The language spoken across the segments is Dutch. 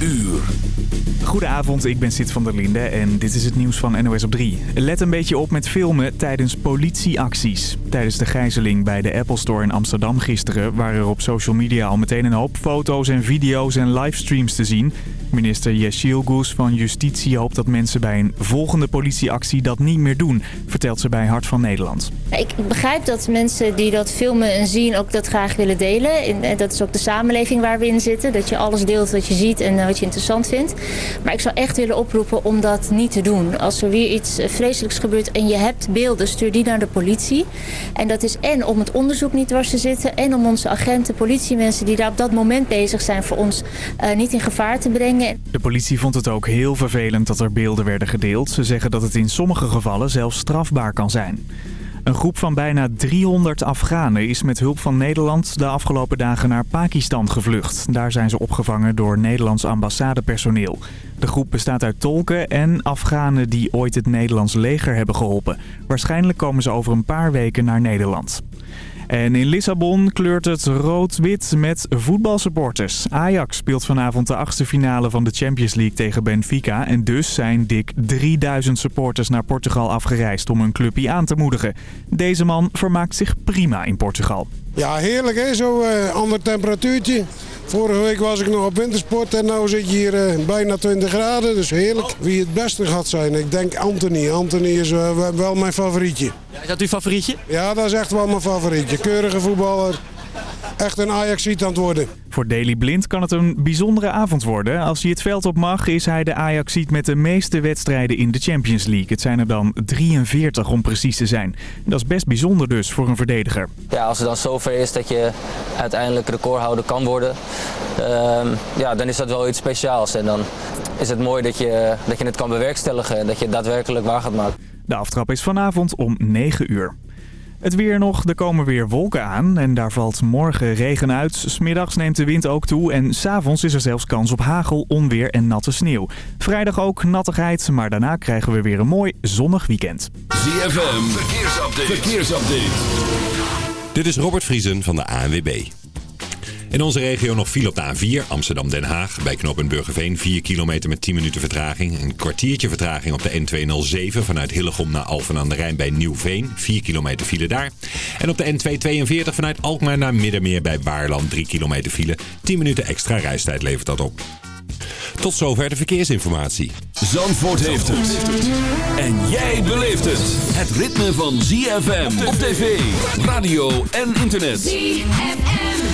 uur. Goedenavond, ik ben Sid van der Linde en dit is het nieuws van NOS op 3. Let een beetje op met filmen tijdens politieacties. Tijdens de gijzeling bij de Apple Store in Amsterdam gisteren... waren er op social media al meteen een hoop foto's en video's en livestreams te zien. Minister Yeshil Goes van Justitie hoopt dat mensen bij een volgende politieactie dat niet meer doen... vertelt ze bij Hart van Nederland. Ik begrijp dat mensen die dat filmen en zien ook dat graag willen delen. En dat is ook de samenleving waar we in zitten. Dat je alles deelt wat je ziet en wat je interessant vindt. Maar ik zou echt willen oproepen om dat niet te doen. Als er weer iets vreselijks gebeurt en je hebt beelden, stuur die naar de politie. En dat is en om het onderzoek niet dwars te zitten... en om onze agenten, politiemensen die daar op dat moment bezig zijn... voor ons niet in gevaar te brengen. De politie vond het ook heel vervelend dat er beelden werden gedeeld. Ze zeggen dat het in sommige gevallen zelfs strafbaar kan zijn. Een groep van bijna 300 Afghanen is met hulp van Nederland de afgelopen dagen naar Pakistan gevlucht. Daar zijn ze opgevangen door Nederlands ambassadepersoneel. De groep bestaat uit tolken en Afghanen die ooit het Nederlands leger hebben geholpen. Waarschijnlijk komen ze over een paar weken naar Nederland. En in Lissabon kleurt het rood-wit met voetbalsupporters. Ajax speelt vanavond de achtste finale van de Champions League tegen Benfica. En dus zijn dik 3000 supporters naar Portugal afgereisd om hun clubje aan te moedigen. Deze man vermaakt zich prima in Portugal. Ja, heerlijk hè, zo'n uh, ander temperatuurtje. Vorige week was ik nog op wintersport en nu zit je hier uh, bijna 20 graden. Dus heerlijk. Wie het beste gaat zijn, ik denk Anthony. Anthony is uh, wel mijn favorietje. Ja, is dat uw favorietje? Ja, dat is echt wel mijn favorietje. Keurige voetballer echt een Ajax-ziet aan het worden. Voor Daley Blind kan het een bijzondere avond worden. Als hij het veld op mag, is hij de Ajax-ziet met de meeste wedstrijden in de Champions League. Het zijn er dan 43 om precies te zijn. Dat is best bijzonder dus voor een verdediger. Ja, als het dan zover is dat je uiteindelijk recordhouder kan worden, uh, ja, dan is dat wel iets speciaals. En dan is het mooi dat je, dat je het kan bewerkstelligen en dat je het daadwerkelijk waar gaat maken. De aftrap is vanavond om 9 uur. Het weer nog, er komen weer wolken aan en daar valt morgen regen uit. Smiddags neemt de wind ook toe en s'avonds is er zelfs kans op hagel, onweer en natte sneeuw. Vrijdag ook nattigheid, maar daarna krijgen we weer een mooi zonnig weekend. ZFM, verkeersupdate. verkeersupdate. Dit is Robert Vriesen van de ANWB. In onze regio nog file op de A4 Amsterdam-Den Haag. Bij knooppunt Burgerveen 4 kilometer met 10 minuten vertraging. Een kwartiertje vertraging op de N207 vanuit Hillegom naar Alphen aan de Rijn bij Nieuwveen. 4 kilometer file daar. En op de N242 vanuit Alkmaar naar Middenmeer bij Baarland 3 kilometer file. 10 minuten extra reistijd levert dat op. Tot zover de verkeersinformatie. Zandvoort heeft het. En jij beleeft het. Het ritme van ZFM op tv, radio en internet. ZFM.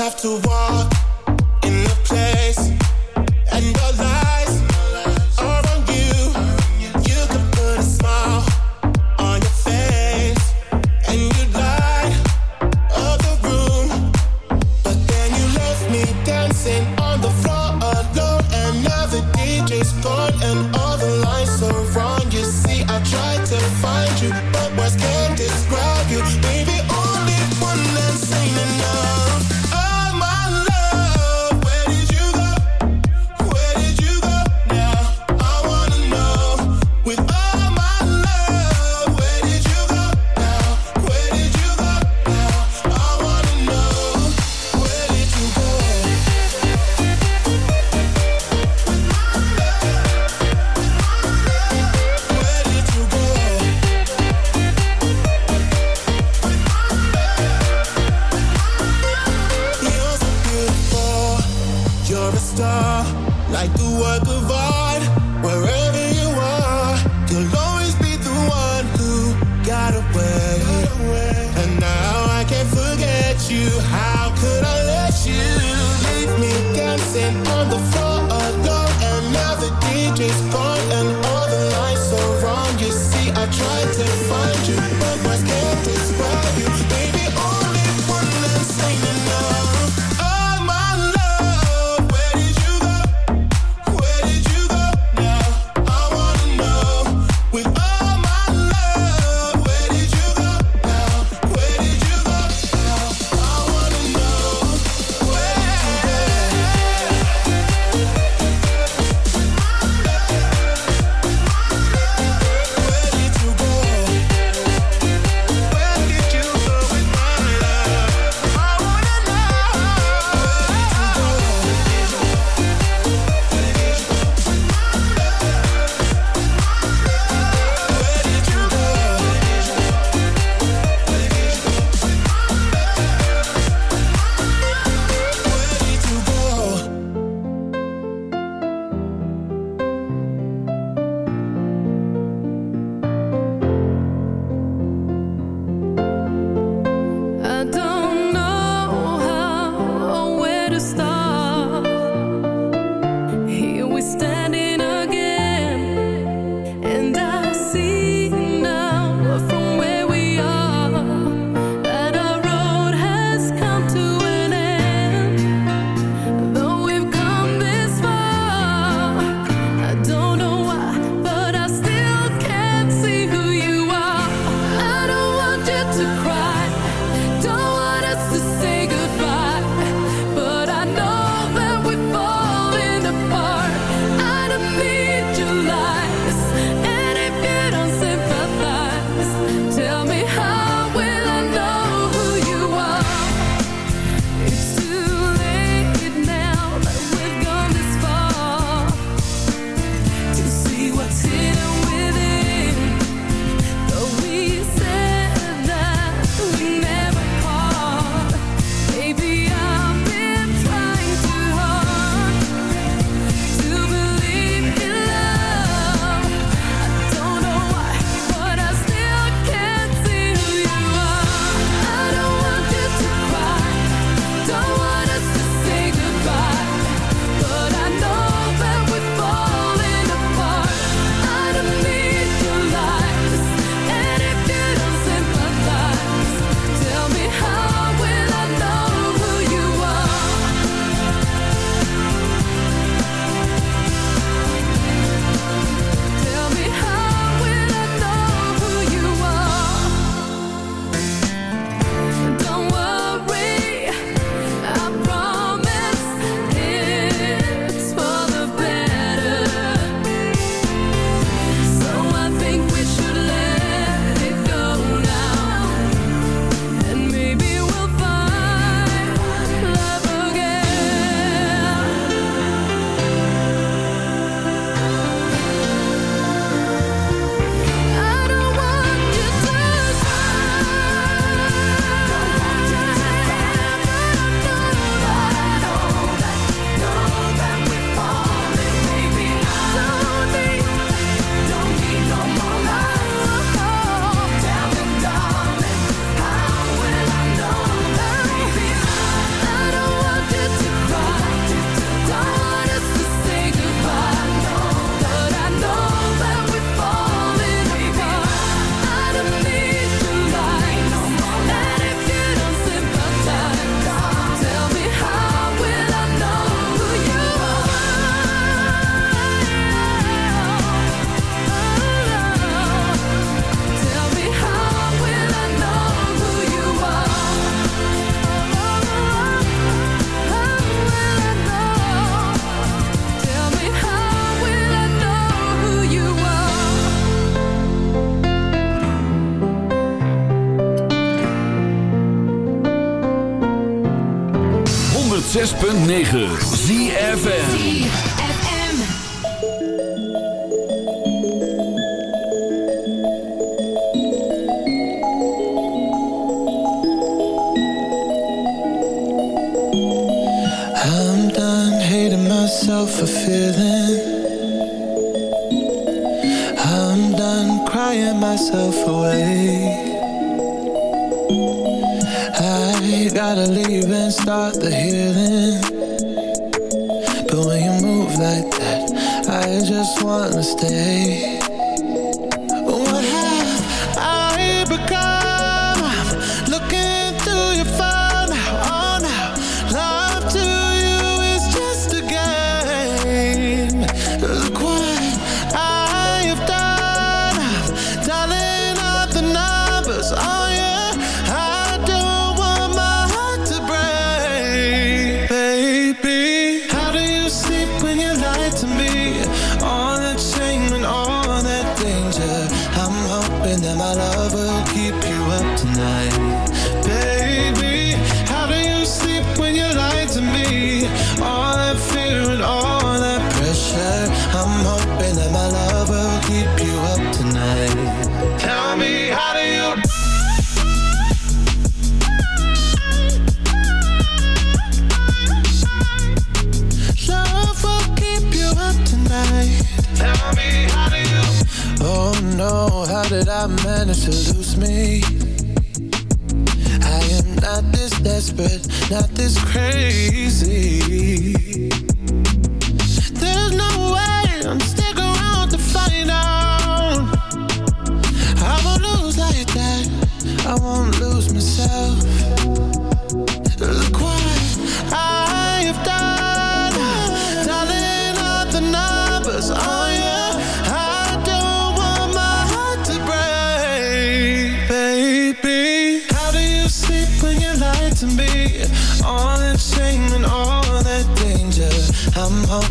Have to walk 106.9 ZFN myself for feeling. I'm done crying myself away. I gotta leave and start the healing just wanna stay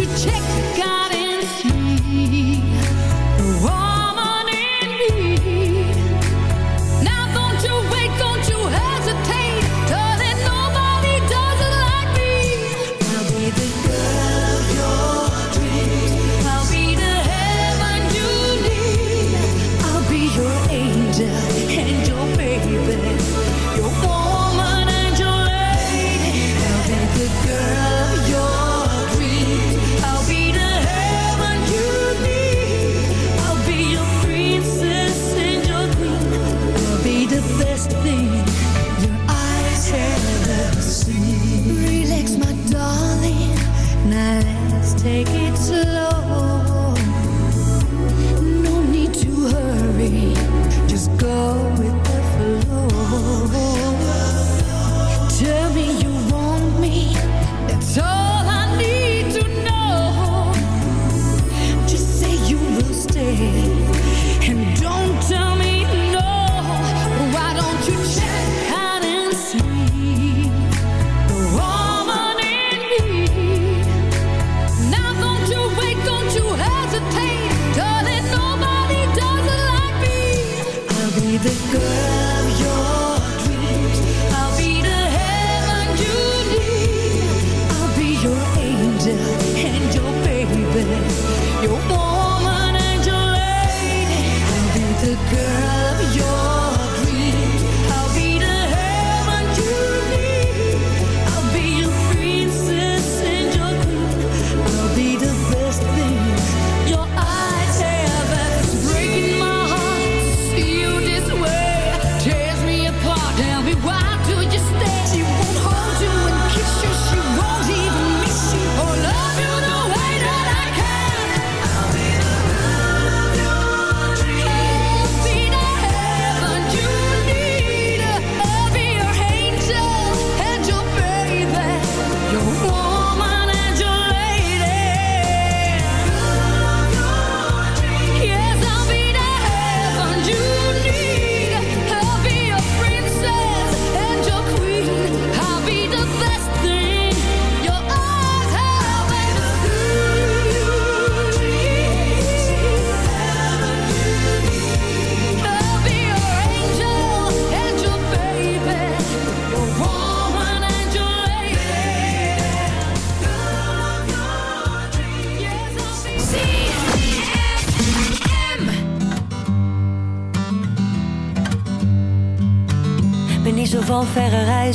should check out.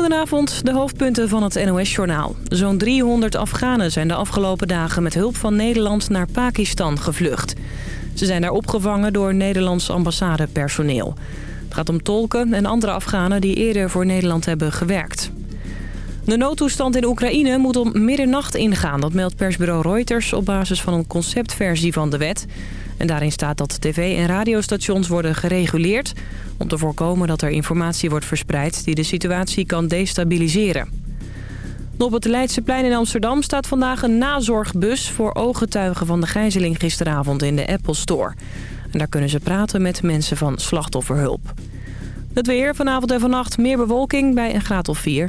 Goedenavond, de hoofdpunten van het NOS-journaal. Zo'n 300 Afghanen zijn de afgelopen dagen met hulp van Nederland naar Pakistan gevlucht. Ze zijn daar opgevangen door Nederlands ambassadepersoneel. Het gaat om tolken en andere Afghanen die eerder voor Nederland hebben gewerkt. De noodtoestand in Oekraïne moet om middernacht ingaan. Dat meldt persbureau Reuters op basis van een conceptversie van de wet. En daarin staat dat tv- en radiostations worden gereguleerd... om te voorkomen dat er informatie wordt verspreid die de situatie kan destabiliseren. Op het Leidseplein in Amsterdam staat vandaag een nazorgbus... voor ooggetuigen van de gijzeling gisteravond in de Apple Store. En daar kunnen ze praten met mensen van slachtofferhulp. Het weer vanavond en vannacht meer bewolking bij een graad of 4.